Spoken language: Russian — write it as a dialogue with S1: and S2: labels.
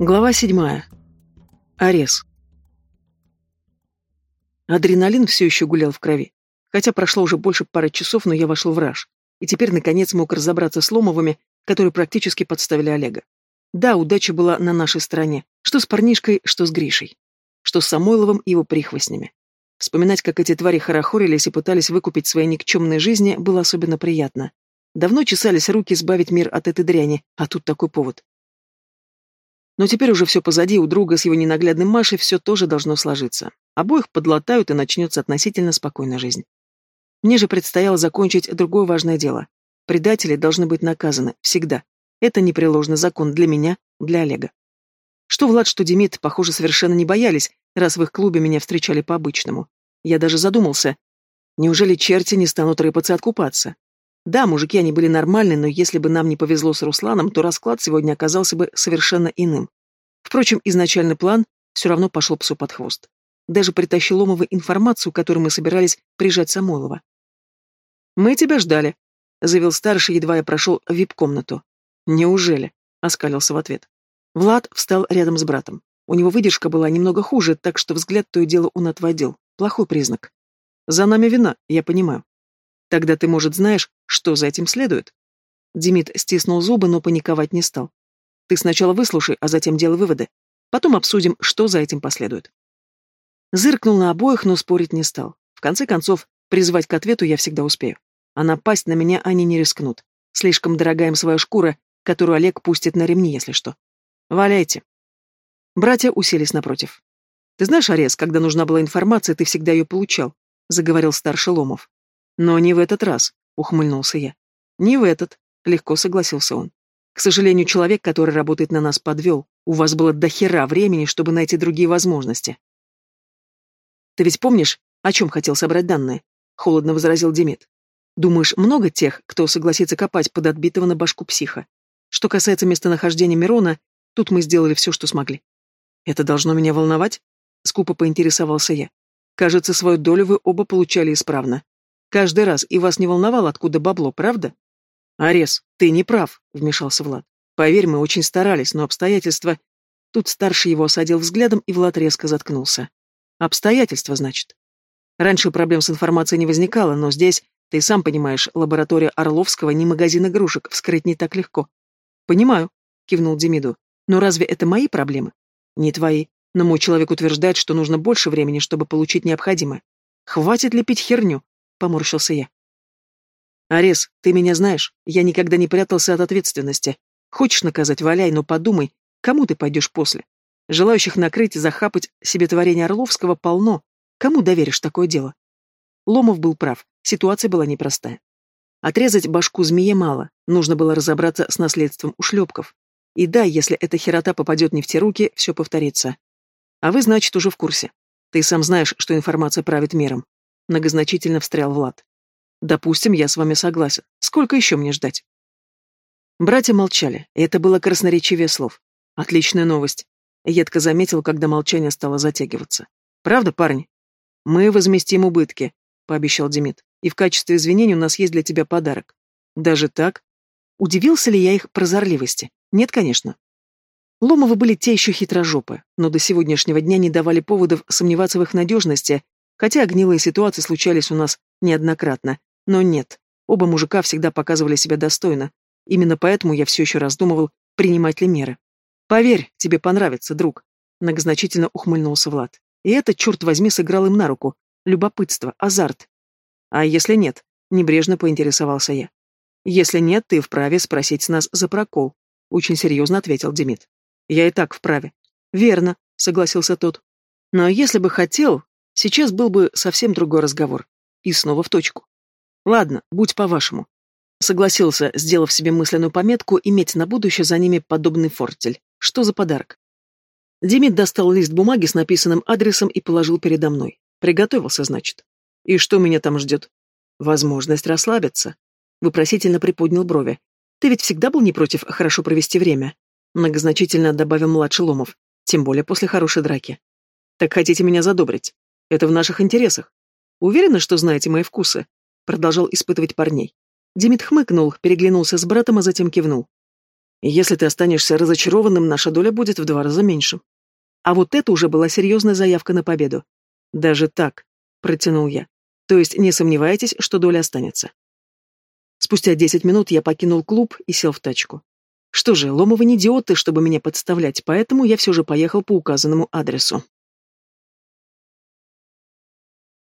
S1: Глава седьмая. Арес. Адреналин все еще гулял в крови. Хотя прошло уже больше пары часов, но я вошел в раж. И теперь, наконец, мог разобраться с Ломовыми, которые практически подставили Олега. Да, удача была на нашей стороне. Что с парнишкой, что с Гришей. Что с Самойловым и его прихвостнями. Вспоминать, как эти твари хорохорились и пытались выкупить свои никчемные жизни, было особенно приятно. Давно чесались руки избавить мир от этой дряни, а тут такой повод. Но теперь уже все позади, у друга с его ненаглядным Машей все тоже должно сложиться. Обоих подлатают, и начнется относительно спокойная жизнь. Мне же предстояло закончить другое важное дело. Предатели должны быть наказаны. Всегда. Это непреложный закон для меня, для Олега. Что Влад, что Демид, похоже, совершенно не боялись, раз в их клубе меня встречали по-обычному. Я даже задумался. Неужели черти не станут рыпаться откупаться? Да, мужики, они были нормальны, но если бы нам не повезло с Русланом, то расклад сегодня оказался бы совершенно иным. Впрочем, изначальный план все равно пошел псу под хвост. Даже притащил Ломова информацию, которую мы собирались прижать Самойлова. «Мы тебя ждали», — заявил старший, едва я прошел в вип-комнату. «Неужели?» — оскалился в ответ. Влад встал рядом с братом. У него выдержка была немного хуже, так что взгляд то и дело он отводил. Плохой признак. «За нами вина, я понимаю. Тогда ты, может, знаешь, что за этим следует?» Демид стиснул зубы, но паниковать не стал. «Ты сначала выслушай, а затем делай выводы. Потом обсудим, что за этим последует». Зыркнул на обоих, но спорить не стал. В конце концов, призвать к ответу я всегда успею. А напасть на меня они не рискнут. Слишком дорогая им своя шкура, которую Олег пустит на ремни, если что. Валяйте. Братья уселись напротив. «Ты знаешь, Арес, когда нужна была информация, ты всегда ее получал», — заговорил старший Ломов. «Но не в этот раз», — ухмыльнулся я. «Не в этот», — легко согласился он. «К сожалению, человек, который работает на нас, подвел. У вас было дохера времени, чтобы найти другие возможности». «Ты ведь помнишь, о чем хотел собрать данные?» — холодно возразил Демид. «Думаешь, много тех, кто согласится копать под отбитого на башку психа? Что касается местонахождения Мирона, тут мы сделали все, что смогли». «Это должно меня волновать?» — скупо поинтересовался я. «Кажется, свою долю вы оба получали исправно. Каждый раз, и вас не волновало, откуда бабло, правда? Арес, ты не прав, вмешался Влад. Поверь, мы очень старались, но обстоятельства... Тут старший его осадил взглядом, и Влад резко заткнулся. Обстоятельства, значит. Раньше проблем с информацией не возникало, но здесь, ты сам понимаешь, лаборатория Орловского не магазин игрушек, вскрыть не так легко. Понимаю, кивнул Демиду. Но разве это мои проблемы? Не твои. Но мой человек утверждает, что нужно больше времени, чтобы получить необходимое. Хватит лепить херню, — поморщился я. «Арес, ты меня знаешь, я никогда не прятался от ответственности. Хочешь наказать, валяй, но подумай, кому ты пойдешь после? Желающих накрыть и захапать себе творение Орловского полно. Кому доверишь такое дело?» Ломов был прав, ситуация была непростая. Отрезать башку змее мало, нужно было разобраться с наследством ушлепков. И да, если эта херота попадет не в те руки, все повторится. А вы, значит, уже в курсе. Ты сам знаешь, что информация правит миром. Многозначительно встрял Влад. Допустим, я с вами согласен. Сколько еще мне ждать? Братья молчали, и это было красноречивее слов. Отличная новость. Едко заметил, когда молчание стало затягиваться. Правда, парни? Мы возместим убытки, пообещал Демид. И в качестве извинений у нас есть для тебя подарок. Даже так? Удивился ли я их прозорливости? Нет, конечно. Ломовы были те еще хитрожопы, но до сегодняшнего дня не давали поводов сомневаться в их надежности Хотя гнилые ситуации случались у нас неоднократно. Но нет, оба мужика всегда показывали себя достойно. Именно поэтому я все еще раздумывал, принимать ли меры. «Поверь, тебе понравится, друг», — многозначительно ухмыльнулся Влад. И это, черт возьми, сыграл им на руку. Любопытство, азарт. «А если нет?» — небрежно поинтересовался я. «Если нет, ты вправе спросить нас за прокол», — очень серьезно ответил Демид. «Я и так вправе». «Верно», — согласился тот. «Но если бы хотел, Сейчас был бы совсем другой разговор. И снова в точку. Ладно, будь по-вашему. Согласился, сделав себе мысленную пометку, иметь на будущее за ними подобный фортель. Что за подарок? Демид достал лист бумаги с написанным адресом и положил передо мной. Приготовился, значит. И что меня там ждет? Возможность расслабиться. Выпросительно приподнял брови. Ты ведь всегда был не против хорошо провести время. Многозначительно добавил младший Ломов. Тем более после хорошей драки. Так хотите меня задобрить? Это в наших интересах. Уверены, что знаете мои вкусы?» Продолжал испытывать парней. Демид хмыкнул, переглянулся с братом, а затем кивнул. Если ты останешься разочарованным, наша доля будет в два раза меньше. А вот это уже была серьезная заявка на победу. Даже так, протянул я. То есть не сомневайтесь, что доля останется. Спустя десять минут я покинул клуб и сел в тачку. Что же, Ломовы не идиоты, чтобы меня подставлять, поэтому я все же поехал по указанному адресу.